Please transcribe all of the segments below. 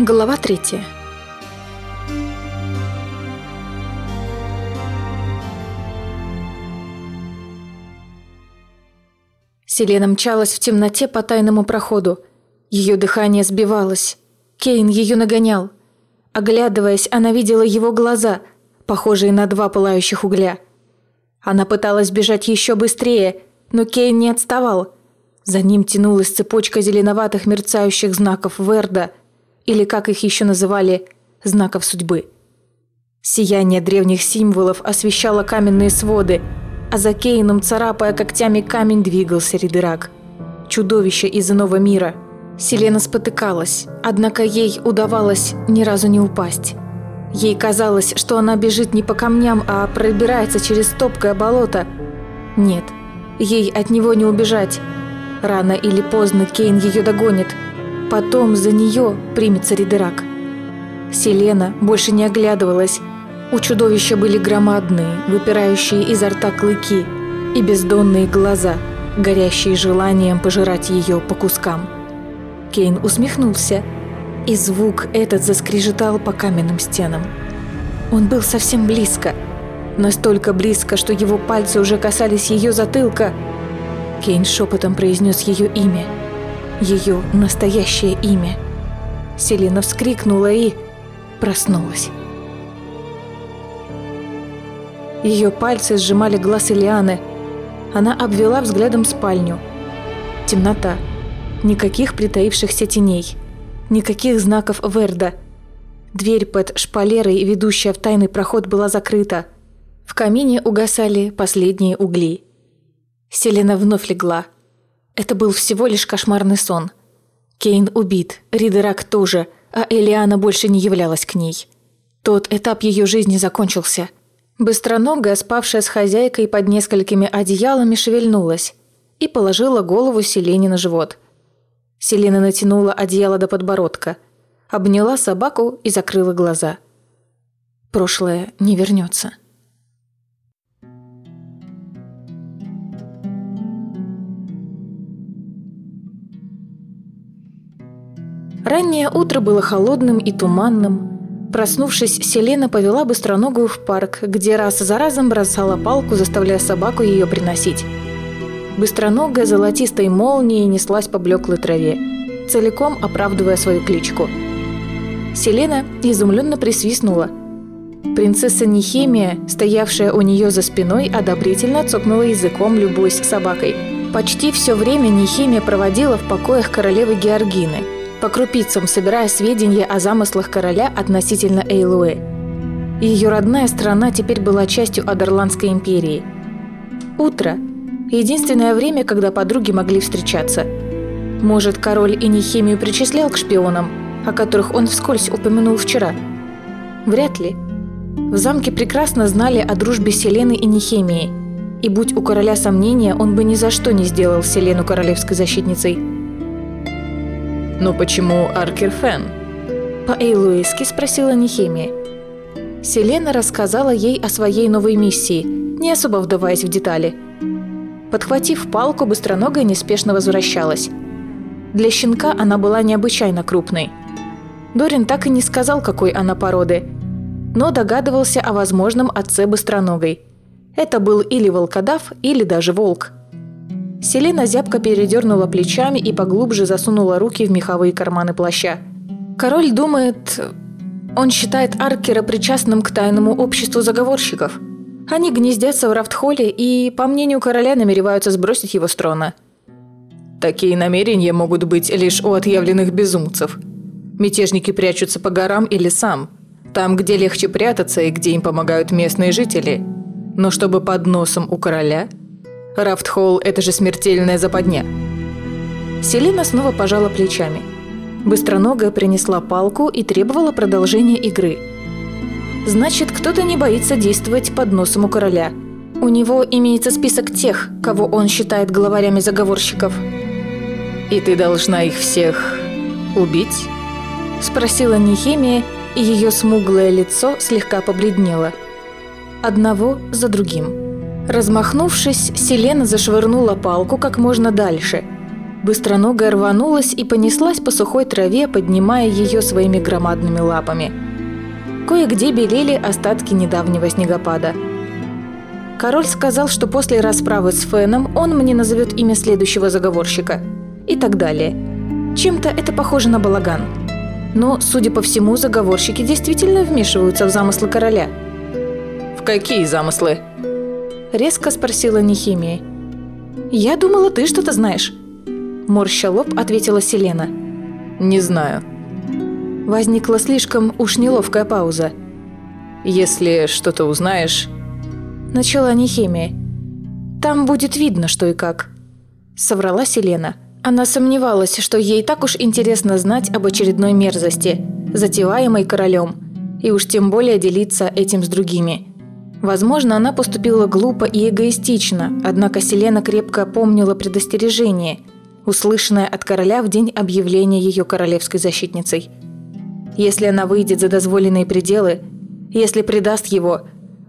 Глава третья. Селена мчалась в темноте по тайному проходу. Ее дыхание сбивалось. Кейн ее нагонял. Оглядываясь, она видела его глаза, похожие на два пылающих угля. Она пыталась бежать еще быстрее, но Кейн не отставал. За ним тянулась цепочка зеленоватых мерцающих знаков Верда – или, как их еще называли, знаков судьбы. Сияние древних символов освещало каменные своды, а за Кейном, царапая когтями камень, двигался Ридерак. Чудовище из иного мира. Селена спотыкалась, однако ей удавалось ни разу не упасть. Ей казалось, что она бежит не по камням, а пробирается через топкое болото. Нет, ей от него не убежать. Рано или поздно Кейн ее догонит – Потом за нее примется Ридерак. Селена больше не оглядывалась. У чудовища были громадные, выпирающие изо рта клыки и бездонные глаза, горящие желанием пожирать ее по кускам. Кейн усмехнулся, и звук этот заскрежетал по каменным стенам. Он был совсем близко, настолько близко, что его пальцы уже касались ее затылка. Кейн шепотом произнес ее имя – ее настоящее имя. Селина вскрикнула и проснулась. Ее пальцы сжимали глаз Ильяны. Она обвела взглядом спальню. Темнота. Никаких притаившихся теней. Никаких знаков Верда. Дверь под шпалерой, ведущая в тайный проход, была закрыта. В камине угасали последние угли. Селена вновь легла – это был всего лишь кошмарный сон. Кейн убит, Ридерак тоже, а Элиана больше не являлась к ней. Тот этап ее жизни закончился. Быстроногая, спавшая с хозяйкой под несколькими одеялами, шевельнулась и положила голову Селене на живот. Селена натянула одеяло до подбородка, обняла собаку и закрыла глаза. Прошлое не вернется. Раннее утро было холодным и туманным. Проснувшись, Селена повела быстроногую в парк, где раз за разом бросала палку, заставляя собаку ее приносить. Быстроногая золотистой молнией неслась по блеклой траве, целиком оправдывая свою кличку. Селена изумленно присвистнула. Принцесса Нехемия, стоявшая у нее за спиной, одобрительно цокнула языком, любуясь собакой. Почти все время Нехемия проводила в покоях королевы Георгины – по крупицам собирая сведения о замыслах короля относительно Эйлуэ. Ее родная страна теперь была частью Адерландской империи. Утро – единственное время, когда подруги могли встречаться. Может, король и Нехемию причислял к шпионам, о которых он вскользь упомянул вчера? Вряд ли. В замке прекрасно знали о дружбе Селены и Нехемии, и будь у короля сомнения, он бы ни за что не сделал Селену королевской защитницей – «Но почему Аркер Фен?» По-эйлуиски спросила Нехемия. Селена рассказала ей о своей новой миссии, не особо вдаваясь в детали. Подхватив палку, быстроногая неспешно возвращалась. Для щенка она была необычайно крупной. Дорин так и не сказал, какой она породы, но догадывался о возможном отце быстроногой. Это был или волкодав, или даже волк – Селена зябко передернула плечами и поглубже засунула руки в меховые карманы плаща. Король думает... Он считает Аркера причастным к тайному обществу заговорщиков. Они гнездятся в Рафтхолле и, по мнению короля, намереваются сбросить его с трона. Такие намерения могут быть лишь у отъявленных безумцев. Мятежники прячутся по горам и лесам, там, где легче прятаться и где им помогают местные жители. Но чтобы под носом у короля Рафтхолл – это же смертельная западня. Селина снова пожала плечами. Быстроногая принесла палку и требовала продолжения игры. Значит, кто-то не боится действовать под носом у короля. У него имеется список тех, кого он считает главарями заговорщиков. «И ты должна их всех убить?» Спросила Нехемия, и ее смуглое лицо слегка побледнело. Одного за другим. Размахнувшись, Селена зашвырнула палку как можно дальше. Быстроногая рванулась и понеслась по сухой траве, поднимая ее своими громадными лапами. Кое-где белели остатки недавнего снегопада. Король сказал, что после расправы с Феном он мне назовет имя следующего заговорщика. И так далее. Чем-то это похоже на балаган. Но, судя по всему, заговорщики действительно вмешиваются в замыслы короля. «В какие замыслы?» Резко спросила Нехимия. «Я думала, ты что-то знаешь». Морща лоб ответила Селена. «Не знаю». Возникла слишком уж неловкая пауза. «Если что-то узнаешь...» Начала Нехимия. «Там будет видно, что и как», — соврала Селена. Она сомневалась, что ей так уж интересно знать об очередной мерзости, затеваемой королем, и уж тем более делиться этим с другими. Возможно, она поступила глупо и эгоистично, однако Селена крепко помнила предостережение, услышанное от короля в день объявления ее королевской защитницей. Если она выйдет за дозволенные пределы, если предаст его,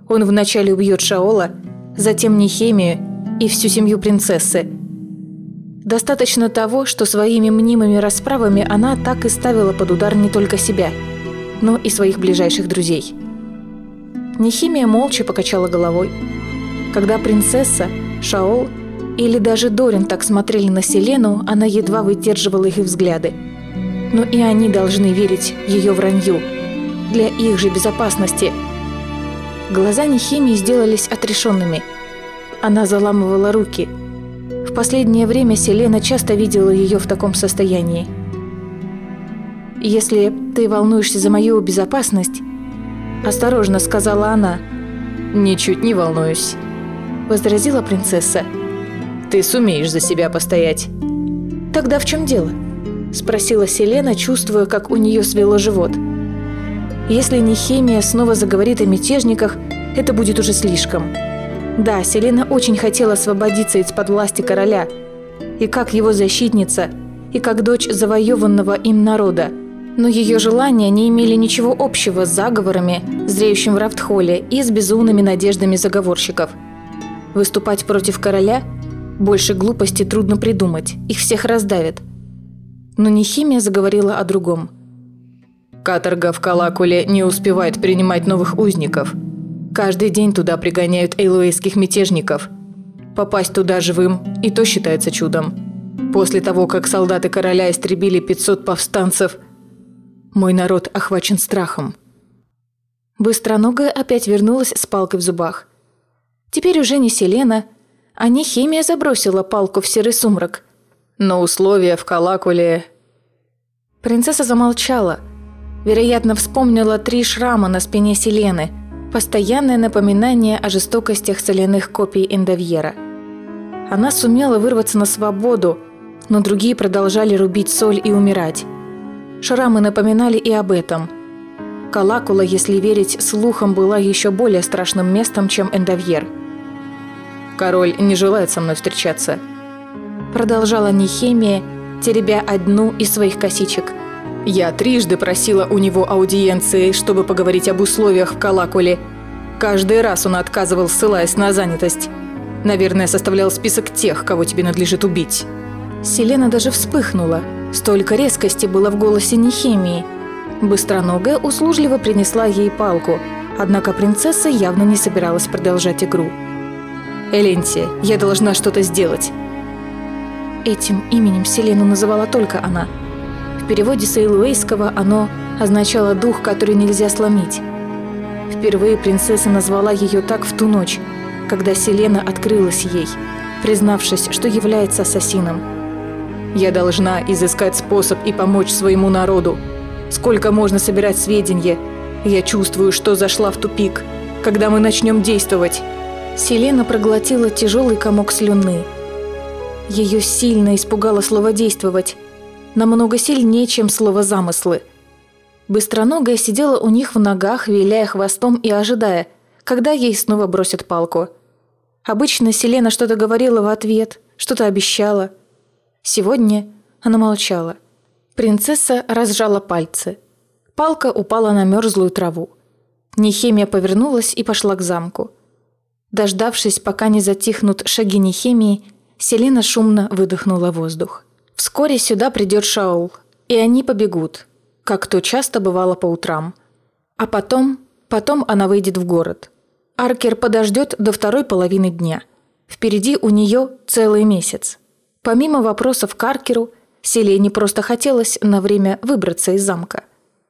он вначале убьет Шаола, затем Нехемию и всю семью принцессы – Достаточно того, что своими мнимыми расправами она так и ставила под удар не только себя, но и своих ближайших друзей. Нехимия молча покачала головой. Когда принцесса, Шаол или даже Дорин так смотрели на Селену, она едва выдерживала их взгляды. Но и они должны верить ее вранью. Для их же безопасности. Глаза Нехимии сделались отрешенными. Она заламывала руки – в последнее время Селена часто видела ее в таком состоянии. «Если ты волнуешься за мою безопасность...» Осторожно сказала она. «Ничуть не волнуюсь», — возразила принцесса. «Ты сумеешь за себя постоять». «Тогда в чем дело?» — спросила Селена, чувствуя, как у нее свело живот. «Если не химия снова заговорит о мятежниках, это будет уже слишком». Да, Селена очень хотела освободиться из-под власти короля. И как его защитница, и как дочь завоеванного им народа. Но ее желания не имели ничего общего с заговорами, зреющим в Рафтхолле, и с безумными надеждами заговорщиков. Выступать против короля? Больше глупости трудно придумать, их всех раздавят. Но Нехимия заговорила о другом. «Каторга в Калакуле не успевает принимать новых узников», Каждый день туда пригоняют эйлуэйских мятежников. Попасть туда живым и то считается чудом. После того, как солдаты короля истребили 500 повстанцев, мой народ охвачен страхом. Быстроногая опять вернулась с палкой в зубах. Теперь уже не Селена, а не химия забросила палку в серый сумрак. Но условия в Калакуле... Принцесса замолчала. Вероятно, вспомнила три шрама на спине Селены – Постоянное напоминание о жестокостях соляных копий Эндовьера. Она сумела вырваться на свободу, но другие продолжали рубить соль и умирать. Шрамы напоминали и об этом. Калакула, если верить слухам, была еще более страшным местом, чем Эндовьер. «Король не желает со мной встречаться», продолжала Нехемия, теребя одну из своих косичек – я трижды просила у него аудиенции, чтобы поговорить об условиях в Калакуле. Каждый раз он отказывал, ссылаясь на занятость. Наверное, составлял список тех, кого тебе надлежит убить. Селена даже вспыхнула. Столько резкости было в голосе Нехемии. Быстроногая услужливо принесла ей палку, однако принцесса явно не собиралась продолжать игру. «Эленсия, я должна что-то сделать». Этим именем Селену называла только она – переводе с эйлуэйского оно означало «дух, который нельзя сломить». Впервые принцесса назвала ее так в ту ночь, когда Селена открылась ей, признавшись, что является ассасином. «Я должна изыскать способ и помочь своему народу. Сколько можно собирать сведения? Я чувствую, что зашла в тупик. Когда мы начнем действовать?» Селена проглотила тяжелый комок слюны. Ее сильно испугало слово «действовать», намного сильнее, чем слово «замыслы». Быстроногая сидела у них в ногах, виляя хвостом и ожидая, когда ей снова бросят палку. Обычно Селена что-то говорила в ответ, что-то обещала. Сегодня она молчала. Принцесса разжала пальцы. Палка упала на мерзлую траву. Нехемия повернулась и пошла к замку. Дождавшись, пока не затихнут шаги Нехемии, Селина шумно выдохнула воздух. Вскоре сюда придет Шаул, и они побегут, как то часто бывало по утрам. А потом, потом она выйдет в город. Аркер подождет до второй половины дня. Впереди у нее целый месяц. Помимо вопросов к Аркеру, Селене просто хотелось на время выбраться из замка.